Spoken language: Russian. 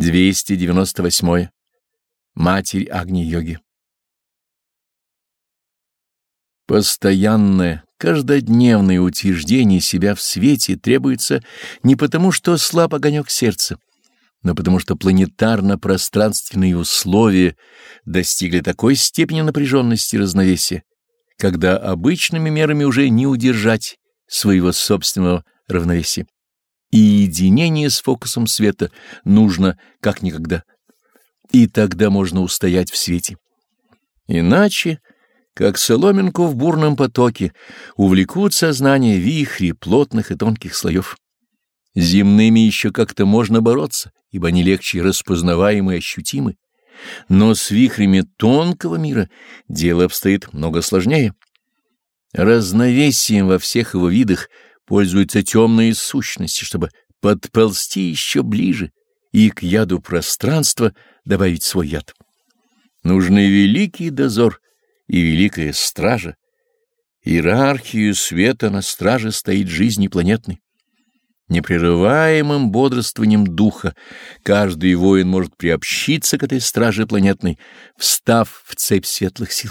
298. Матерь Агни-йоги. Постоянное, каждодневное утверждение себя в свете требуется не потому, что слаб огонек сердца, но потому что планетарно-пространственные условия достигли такой степени напряженности и равновесия, когда обычными мерами уже не удержать своего собственного равновесия и единение с фокусом света нужно как никогда. И тогда можно устоять в свете. Иначе, как соломинку в бурном потоке, увлекут сознание вихри плотных и тонких слоев. Земными еще как-то можно бороться, ибо они легче распознаваемы и ощутимы. Но с вихрями тонкого мира дело обстоит много сложнее. Разновесием во всех его видах — пользуются темные сущности, чтобы подползти еще ближе и к яду пространства добавить свой яд. Нужны великий дозор и великая стража. Иерархию света на страже стоит жизни планетной. Непрерываемым бодрствованием духа каждый воин может приобщиться к этой страже планетной, встав в цепь светлых сил.